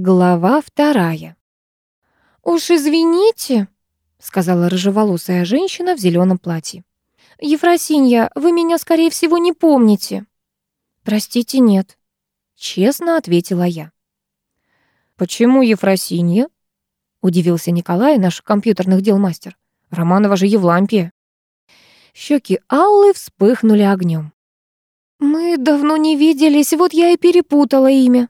Глава вторая. «Уж извините», — сказала рыжеволосая женщина в зеленом платье. «Ефросинья, вы меня, скорее всего, не помните». «Простите, нет», — честно ответила я. «Почему Ефросинья?» — удивился Николай, наш компьютерных дел мастер. «Романова же Евлампия». Щеки Аллы вспыхнули огнем. «Мы давно не виделись, вот я и перепутала имя».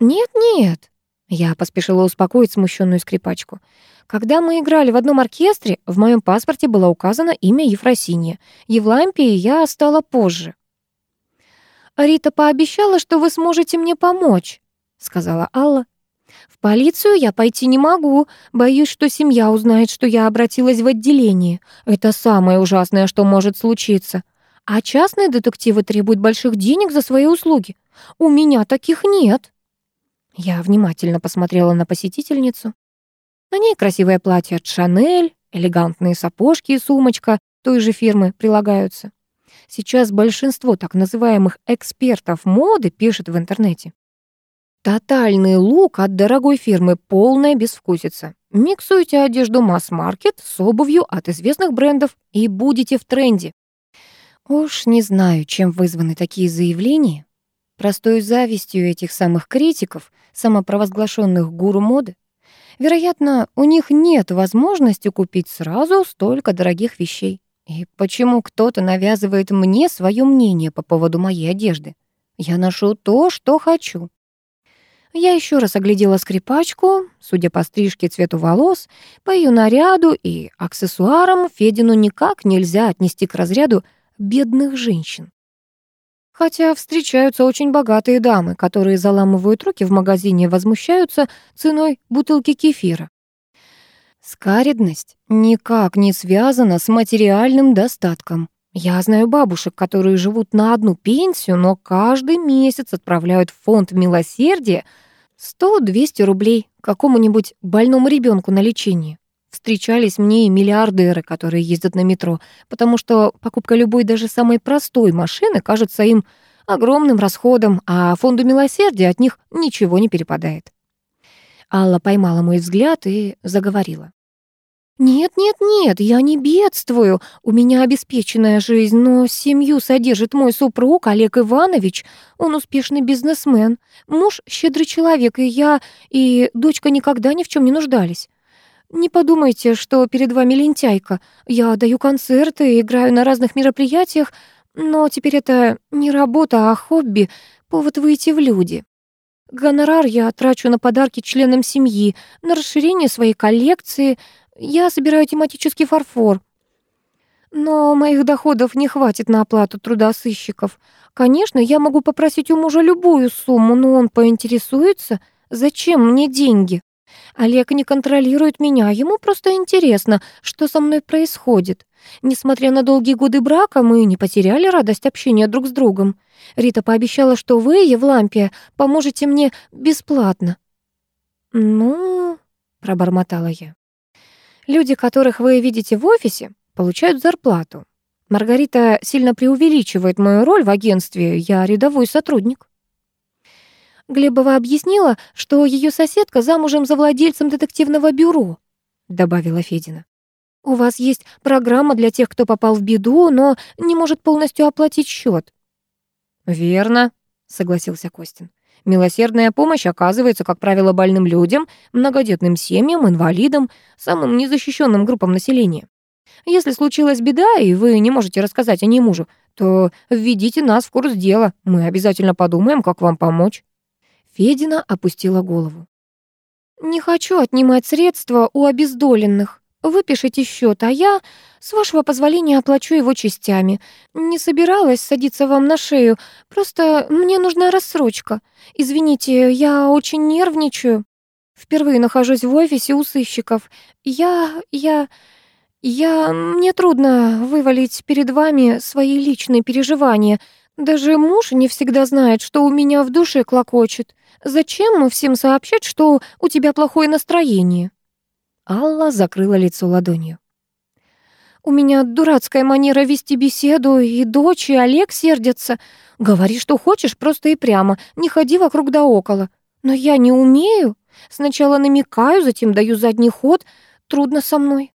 «Нет-нет», — я поспешила успокоить смущенную скрипачку. «Когда мы играли в одном оркестре, в моем паспорте было указано имя Ефросинья. Евлампией я стала позже». «Рита пообещала, что вы сможете мне помочь», — сказала Алла. «В полицию я пойти не могу. Боюсь, что семья узнает, что я обратилась в отделение. Это самое ужасное, что может случиться. А частные детективы требуют больших денег за свои услуги. У меня таких нет». Я внимательно посмотрела на посетительницу. На ней красивое платье от Шанель, элегантные сапожки и сумочка той же фирмы прилагаются. Сейчас большинство так называемых экспертов моды пишет в интернете. Тотальный лук от дорогой фирмы, полная безвкусица. Миксуйте одежду масс-маркет с обувью от известных брендов и будете в тренде. Уж не знаю, чем вызваны такие заявления. Простой завистью этих самых критиков, самопровозглашенных гуру моды. Вероятно, у них нет возможности купить сразу столько дорогих вещей. И почему кто-то навязывает мне свое мнение по поводу моей одежды? Я ношу то, что хочу. Я еще раз оглядела скрипачку. Судя по стрижке цвету волос, по ее наряду и аксессуарам, Федину никак нельзя отнести к разряду бедных женщин. Хотя встречаются очень богатые дамы, которые заламывают руки в магазине и возмущаются ценой бутылки кефира. Скаридность никак не связана с материальным достатком. Я знаю бабушек, которые живут на одну пенсию, но каждый месяц отправляют в фонд милосердия 100-200 рублей какому-нибудь больному ребенку на лечение. Встречались мне и миллиардеры, которые ездят на метро, потому что покупка любой, даже самой простой машины кажется им огромным расходом, а фонду милосердия от них ничего не перепадает. Алла поймала мой взгляд и заговорила. «Нет, нет, нет, я не бедствую. У меня обеспеченная жизнь, но семью содержит мой супруг Олег Иванович. Он успешный бизнесмен, муж щедрый человек, и я, и дочка никогда ни в чем не нуждались. Не подумайте, что перед вами лентяйка. Я даю концерты, играю на разных мероприятиях, но теперь это не работа, а хобби, повод выйти в люди. Гонорар я трачу на подарки членам семьи, на расширение своей коллекции. Я собираю тематический фарфор. Но моих доходов не хватит на оплату труда сыщиков. Конечно, я могу попросить у мужа любую сумму, но он поинтересуется, зачем мне деньги. Олег не контролирует меня, ему просто интересно, что со мной происходит. Несмотря на долгие годы брака, мы не потеряли радость общения друг с другом. Рита пообещала, что вы, Евлампия, поможете мне бесплатно. «Ну...» — пробормотала я. «Люди, которых вы видите в офисе, получают зарплату. Маргарита сильно преувеличивает мою роль в агентстве, я рядовой сотрудник». Глебова объяснила, что ее соседка замужем за владельцем детективного бюро, добавила Федина. У вас есть программа для тех, кто попал в беду, но не может полностью оплатить счет. Верно, согласился Костин. Милосердная помощь оказывается, как правило, больным людям, многодетным семьям, инвалидам, самым незащищенным группам населения. Если случилась беда, и вы не можете рассказать о ней мужу, то введите нас в курс дела. Мы обязательно подумаем, как вам помочь. Федина опустила голову. «Не хочу отнимать средства у обездоленных. Выпишите счет, а я, с вашего позволения, оплачу его частями. Не собиралась садиться вам на шею, просто мне нужна рассрочка. Извините, я очень нервничаю. Впервые нахожусь в офисе у сыщиков. Я... я... я... Мне трудно вывалить перед вами свои личные переживания. Даже муж не всегда знает, что у меня в душе клокочет. Зачем всем сообщать, что у тебя плохое настроение?» Алла закрыла лицо ладонью. «У меня дурацкая манера вести беседу, и дочь, и Олег сердятся. Говори, что хочешь, просто и прямо, не ходи вокруг да около. Но я не умею. Сначала намекаю, затем даю задний ход. Трудно со мной.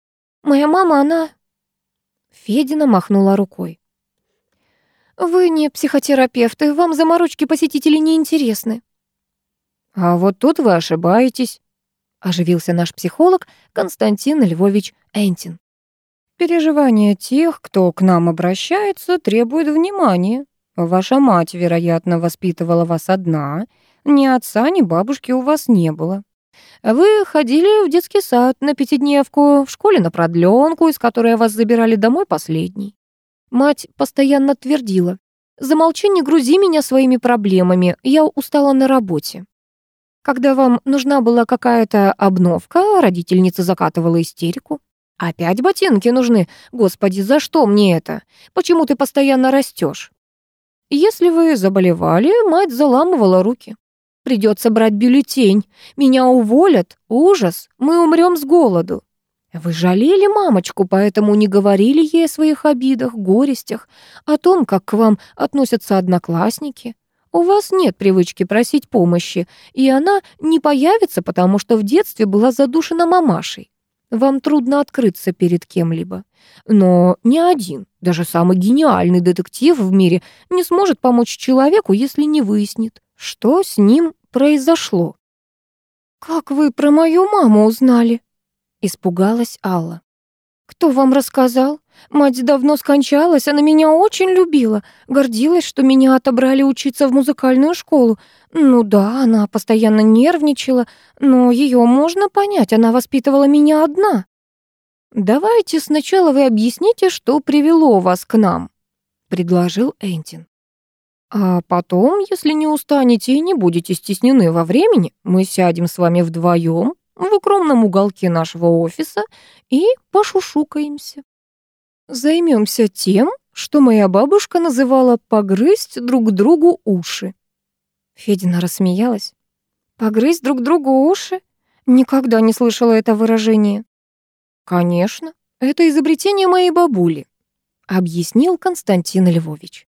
Моя мама, она...» Федина махнула рукой. «Вы не психотерапевт, и вам заморочки посетителей не интересны». «А вот тут вы ошибаетесь», — оживился наш психолог Константин Львович Энтин. «Переживания тех, кто к нам обращается, требуют внимания. Ваша мать, вероятно, воспитывала вас одна, ни отца, ни бабушки у вас не было. Вы ходили в детский сад на пятидневку, в школе на продленку, из которой вас забирали домой последний. Мать постоянно твердила, «Замолчи, не грузи меня своими проблемами, я устала на работе». Когда вам нужна была какая-то обновка, родительница закатывала истерику. «Опять ботинки нужны? Господи, за что мне это? Почему ты постоянно растешь? Если вы заболевали, мать заламывала руки. Придется брать бюллетень. Меня уволят. Ужас. Мы умрем с голоду. Вы жалели мамочку, поэтому не говорили ей о своих обидах, горестях, о том, как к вам относятся одноклассники. У вас нет привычки просить помощи, и она не появится, потому что в детстве была задушена мамашей. Вам трудно открыться перед кем-либо. Но ни один, даже самый гениальный детектив в мире не сможет помочь человеку, если не выяснит, что с ним произошло. «Как вы про мою маму узнали?» — испугалась Алла. «Кто вам рассказал? Мать давно скончалась, она меня очень любила, гордилась, что меня отобрали учиться в музыкальную школу. Ну да, она постоянно нервничала, но ее можно понять, она воспитывала меня одна». «Давайте сначала вы объясните, что привело вас к нам», — предложил Энтин. А потом, если не устанете и не будете стеснены во времени, мы сядем с вами вдвоем в укромном уголке нашего офиса и пошушукаемся. Займемся тем, что моя бабушка называла «погрызть друг другу уши». Федина рассмеялась. «Погрызть друг другу уши? Никогда не слышала это выражение». «Конечно, это изобретение моей бабули», объяснил Константин Львович.